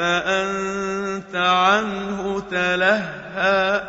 فَأَنتَ عَنْهُ تَلَهَّىٰ.